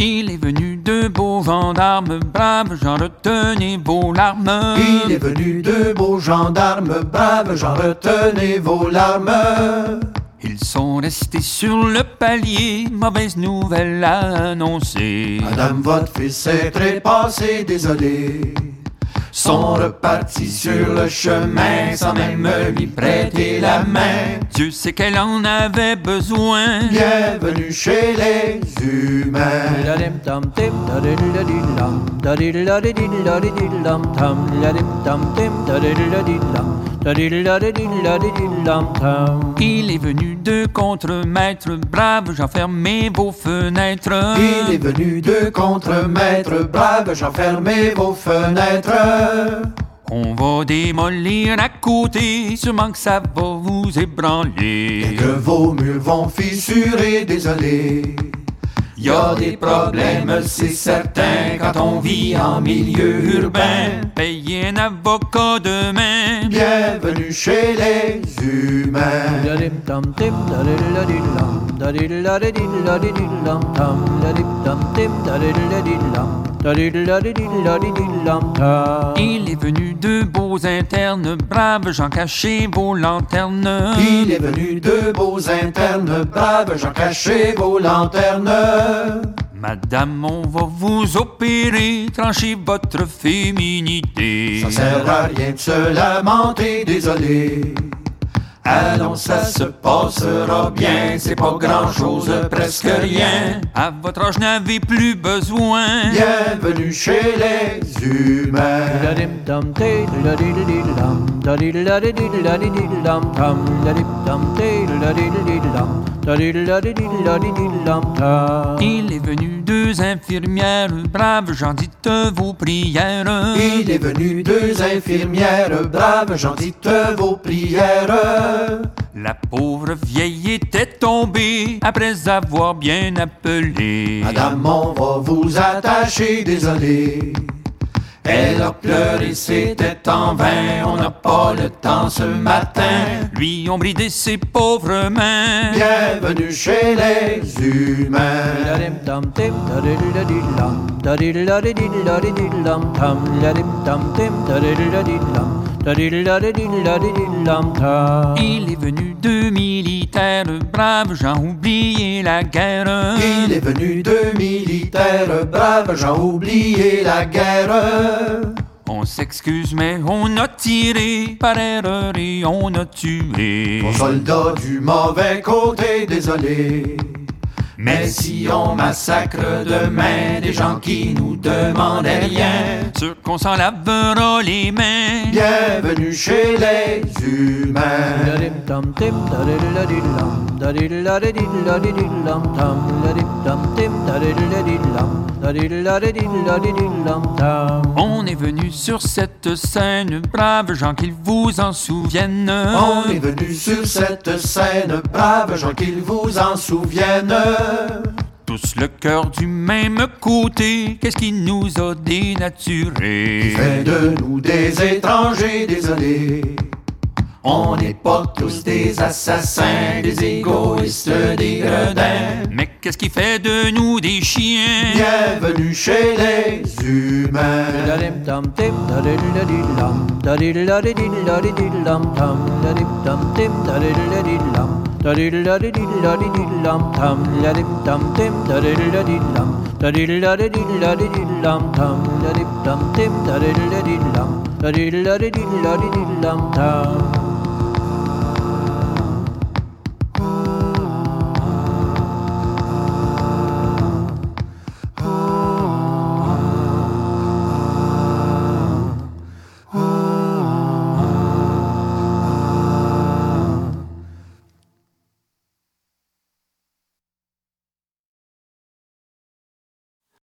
Il est venu de beaux gendarmes, braves gens, retenez vos larmes. Il est venu de beaux gendarmes, braves gens, retenez vos larmes. Ils sont restés sur le palier, mauvaise nouvelle à annoncer. Madame, votre fils est trépassé, désolé. Sont repartis sur le chemin sans même lui prêter la main. Dieu sait qu'elle en avait besoin. Bienvenue chez les humains. Il est venu de contre-maître, brave, j'enfermez vos fenêtres. Il est venu de contre-maître, brave, j'enfermez vos fenêtres. On va démolir à côté, sûrement que ça va vous ébranler. Et que vos murs vont fissurer, désolé. Y a des problèmes, c'est certain, quand on vit en milieu urbain. Payez avocat demain. Bienvenue chez les humains. Il est venu de beaux internes, braves gens, cachez vos lanternes. Il est venu de beaux internes, braves gens, cachez vos lanternes. Madame, on va vous opérer, trancher votre féminité. Ça sert à rien de se lamenter, désolé. Allons, ça se passera bien, c'est pas grand chose, presque rien. À votre âge, n'avez plus besoin. Bienvenue chez les humains. Il est venu deux infirmières, braves gens, dites vos prières. Il est venu deux infirmières, braves gens, dites vos prières. La pauvre vieille était tombée après avoir bien appelé. Madame, on va vous attacher, désolé. Elle a pleuré, c'était en vain, on n'a pas le temps ce matin. Lui ont bridé ses pauvres mains. Bienvenue chez les humains. Il est venu de militaires, braves gens, oubliez la guerre. Il est venu de militaires, braves gens, oubliez la guerre. On s'excuse, mais on a tiré par erreur et on a tué. Aux soldats du mauvais côté, désolé. Mais si on massacre demain des gens qui nous demandaient rien, Sûr qu'on s'en lavera les mains. bienvenue chez les humains. On est venu sur cette scène, braves gens, qu'ils vous en souviennent. On est venu sur cette scène, braves gens qu'ils vous en souviennent. Tous le cœur du même côté, qu'est-ce qui nous a dénaturés? Fait de nous des étrangers, désolé. On n'est pas tous des assassins, des égoïstes, des gredins. Mais qu'est-ce qui fait de nous des chiens? Bienvenue chez les humains.